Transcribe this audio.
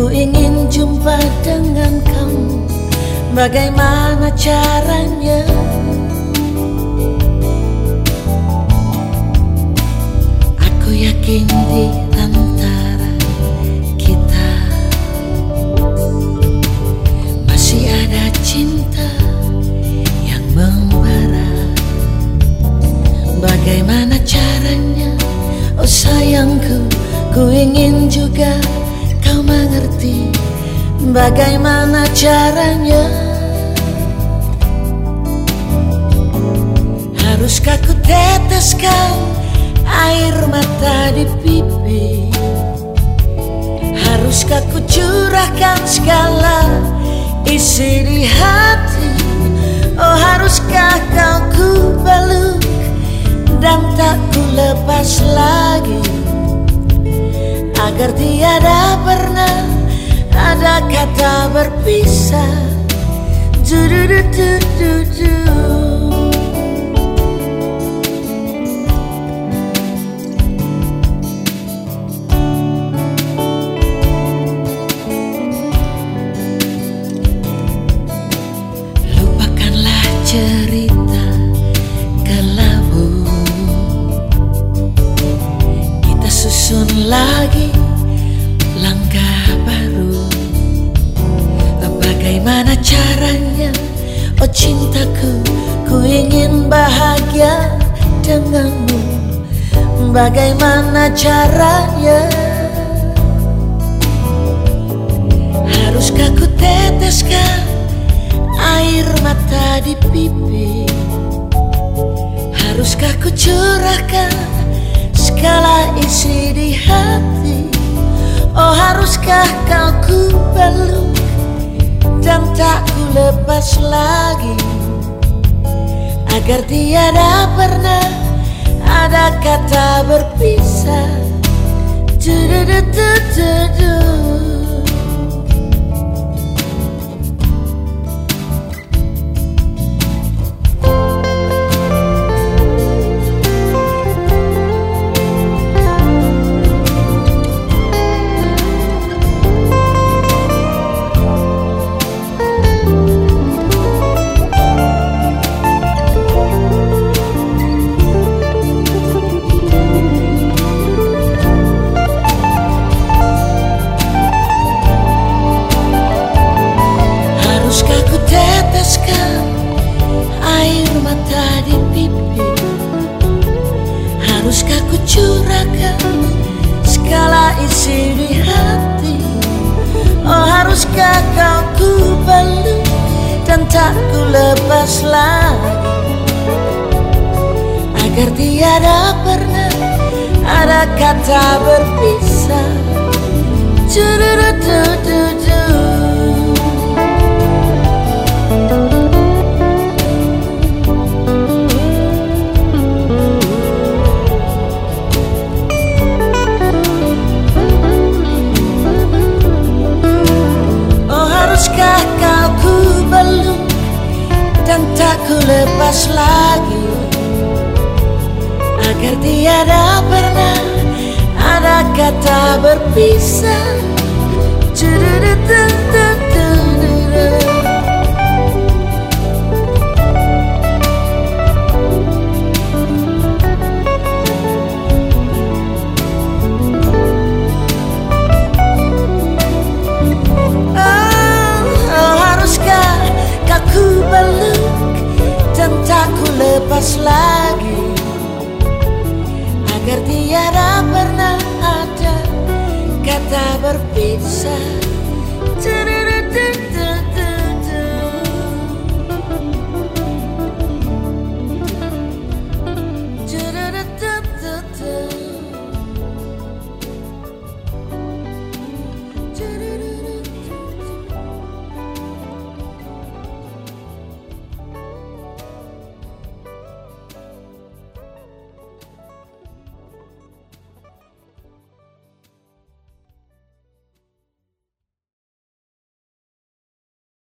Ku ingin jumpa dengan kamu. Bagaimana caranya? Aku yakin di antara kita Masih ada cinta yang membara. Bagaimana caranya? Oh sayangku Ku ingin juga mengerti bagaimana caranya? Haruskah ku teteskan air mata di pipi Haruskah ku curahkan segala isi di hati? Oh haruskah kau ku peluk dan tak ku lepas lagi? Agar tiada kata berpisah. Du -du -du -du -du -du. Cintaku Ku ingin bahagia denganmu. Bagaimana caranya? Haruskah ku teteskan air mata di pipi Haruskah ku curahkan segala isi di hati? Oh haruskah kau ku peluk dan tak ku lepas lagi Agar tiada pernah ada kata berpisah du. Air mata di pipi. Haruskah ku curahkan segala isi di hati? Oh haruskah kau ku peluk dan tak ku lepas lagi? Agar tiada pernah ada kata berpisah lepas lagi Agar tiada pernah ada kata berpisah Du-du-du-du-du-du-du. Lepas lagi Agar tiada pernah ada kata berpisah